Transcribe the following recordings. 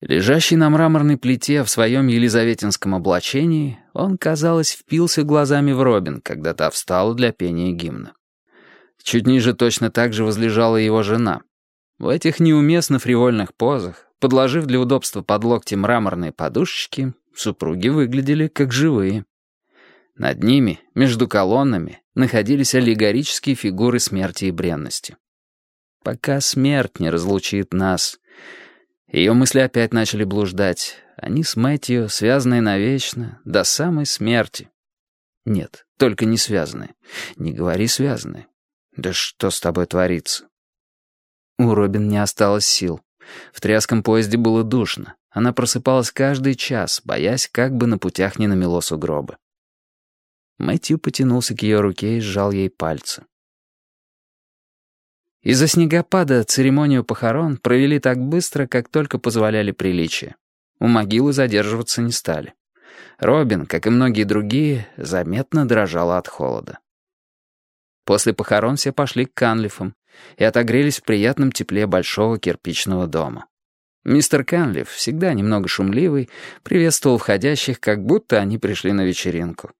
Лежащий на мраморной плите в своем елизаветинском облачении, он, казалось, впился глазами в Робин, когда та встала для пения гимна. Чуть ниже точно так же возлежала его жена. В этих неуместно фривольных позах, подложив для удобства под локти мраморные подушечки, супруги выглядели как живые. Над ними, между колоннами, находились аллегорические фигуры смерти и бренности. Пока смерть не разлучит нас — ее мысли опять начали блуждать. Они с Мэтью связаны навечно, до самой смерти. Нет, только не связаны. Не говори связаны. Да что с тобой творится? У Робин не осталось сил. В тряском поезде было душно. Она просыпалась каждый час, боясь, как бы на путях не намело сугробы. Мэтью потянулся к ее руке и сжал ей пальцы. Из-за снегопада церемонию похорон провели так быстро, как только позволяли приличия. У могилы задерживаться не стали. Робин, как и многие другие, заметно дрожала от холода. После похорон все пошли к Канлифам и отогрелись в приятном тепле большого кирпичного дома. Мистер Канлиф, всегда немного шумливый, приветствовал входящих, как будто они пришли на вечеринку.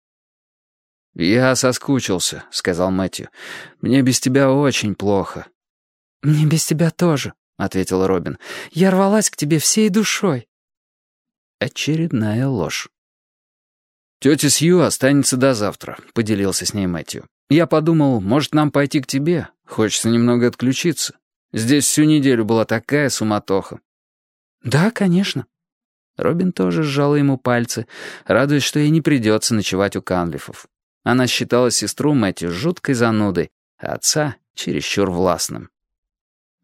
«Я соскучился», — сказал Мэтью. «Мне без тебя очень плохо». «Мне без тебя тоже», — ответила Робин. «Я рвалась к тебе всей душой». Очередная ложь. «Тетя Сью останется до завтра», — поделился с ней Мэтью. «Я подумал, может, нам пойти к тебе? Хочется немного отключиться. Здесь всю неделю была такая суматоха». «Да, конечно». Робин тоже сжала ему пальцы, радуясь, что ей не придется ночевать у Канлифов. Она считала сестру Мэтью жуткой занудой, а отца — чересчур властным.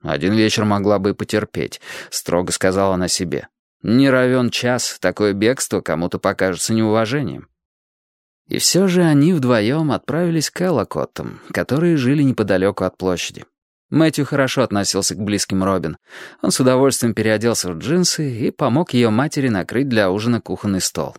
«Один вечер могла бы и потерпеть», — строго сказала она себе. «Не равен час, такое бегство кому-то покажется неуважением». И все же они вдвоем отправились к Эллокоттам, которые жили неподалеку от площади. Мэтью хорошо относился к близким Робин. Он с удовольствием переоделся в джинсы и помог ее матери накрыть для ужина кухонный стол.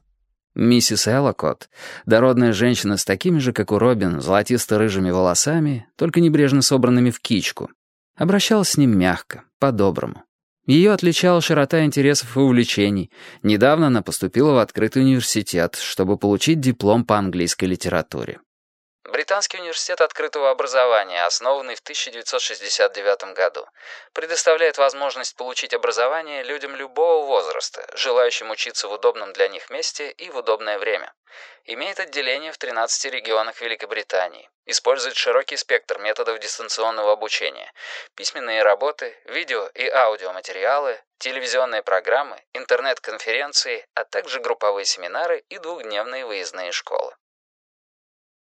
Миссис Эллокот, дородная женщина с такими же, как у Робин, золотисто-рыжими волосами, только небрежно собранными в кичку, обращалась с ним мягко, по-доброму. Ее отличала широта интересов и увлечений. Недавно она поступила в открытый университет, чтобы получить диплом по английской литературе. Британский университет открытого образования, основанный в 1969 году, предоставляет возможность получить образование людям любого возраста, желающим учиться в удобном для них месте и в удобное время. Имеет отделение в 13 регионах Великобритании. Использует широкий спектр методов дистанционного обучения. Письменные работы, видео и аудиоматериалы, телевизионные программы, интернет-конференции, а также групповые семинары и двухдневные выездные школы.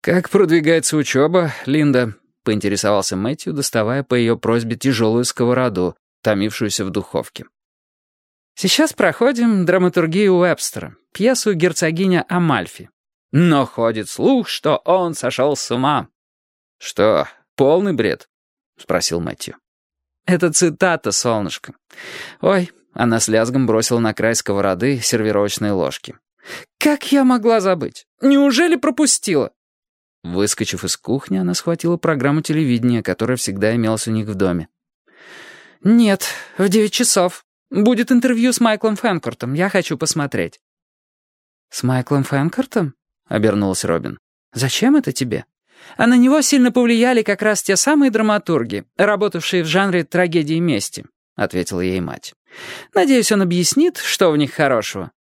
«Как продвигается учеба, Линда?» — поинтересовался Мэтью, доставая по ее просьбе тяжелую сковороду, томившуюся в духовке. «Сейчас проходим драматургию Уэбстера, пьесу «Герцогиня Амальфи». Но ходит слух, что он сошел с ума». «Что, полный бред?» — спросил Мэтью. «Это цитата, солнышко. Ой, она с лязгом бросила на край сковороды сервировочные ложки. «Как я могла забыть? Неужели пропустила?» Выскочив из кухни, она схватила программу телевидения, которая всегда имелась у них в доме. «Нет, в девять часов. Будет интервью с Майклом Фэнкортом. Я хочу посмотреть». «С Майклом Фэнкортом?» — обернулась Робин. «Зачем это тебе? А на него сильно повлияли как раз те самые драматурги, работавшие в жанре трагедии мести», — ответила ей мать. «Надеюсь, он объяснит, что в них хорошего».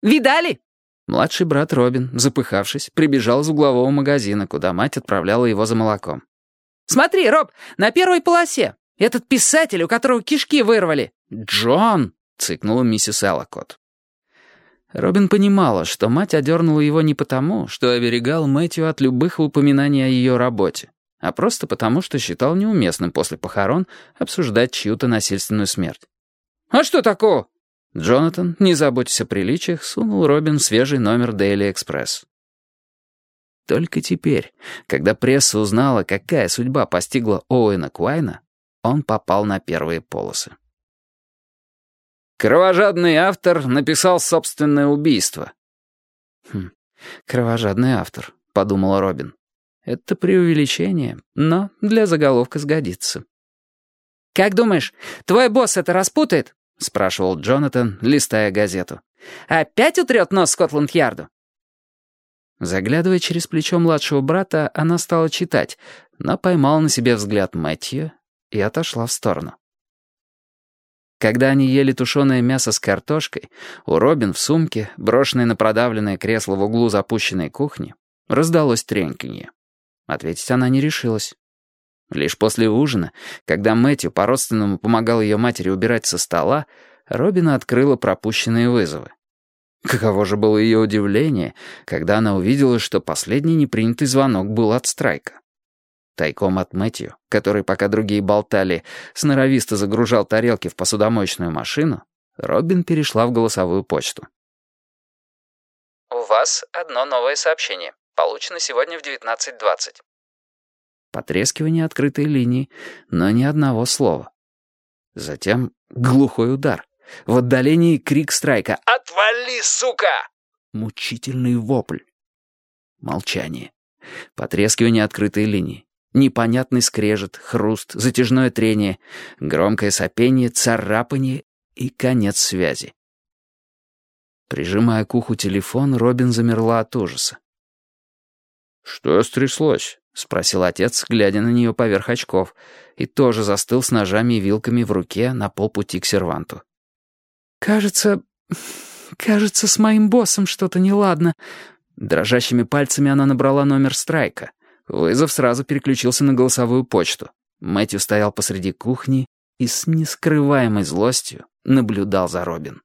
«Видали?» Младший брат Робин, запыхавшись, прибежал из углового магазина, куда мать отправляла его за молоком. «Смотри, Роб, на первой полосе! Этот писатель, у которого кишки вырвали!» «Джон!» — цыкнула миссис Эллокот. Робин понимала, что мать одернула его не потому, что оберегал Мэтью от любых упоминаний о ее работе, а просто потому, что считал неуместным после похорон обсуждать чью-то насильственную смерть. «А что такого?» Джонатан, не заботясь о приличиях, сунул Робин свежий номер Daily Express. Только теперь, когда пресса узнала, какая судьба постигла Оуэна Куайна, он попал на первые полосы. Кровожадный автор написал собственное убийство. «Хм, кровожадный автор», — подумала Робин. «Это преувеличение, но для заголовка сгодится». «Как думаешь, твой босс это распутает?» Спрашивал Джонатан, листая газету. «Опять утрет нос Скотланд-Ярду?» Заглядывая через плечо младшего брата, она стала читать, но поймала на себе взгляд Мэтью и отошла в сторону. Когда они ели тушеное мясо с картошкой, у Робин в сумке, брошенной на продавленное кресло в углу запущенной кухни, раздалось треньканье. Ответить она не решилась. Лишь после ужина, когда Мэтью по-родственному помогал ее матери убирать со стола, Робина открыла пропущенные вызовы. Каково же было ее удивление, когда она увидела, что последний непринятый звонок был от Страйка. Тайком от Мэтью, который, пока другие болтали, сноровисто загружал тарелки в посудомоечную машину, Робин перешла в голосовую почту. «У вас одно новое сообщение. Получено сегодня в 19.20». Потрескивание открытой линии, но ни одного слова. Затем глухой удар. В отдалении крик страйка «Отвали, сука!» Мучительный вопль. Молчание. Потрескивание открытой линии. Непонятный скрежет, хруст, затяжное трение, громкое сопение, царапание и конец связи. Прижимая к уху телефон, Робин замерла от ужаса. «Что стряслось?» — спросил отец, глядя на нее поверх очков, и тоже застыл с ножами и вилками в руке на полпути к серванту. «Кажется... кажется, с моим боссом что-то неладно». Дрожащими пальцами она набрала номер Страйка. Вызов сразу переключился на голосовую почту. Мэтью стоял посреди кухни и с нескрываемой злостью наблюдал за Робин.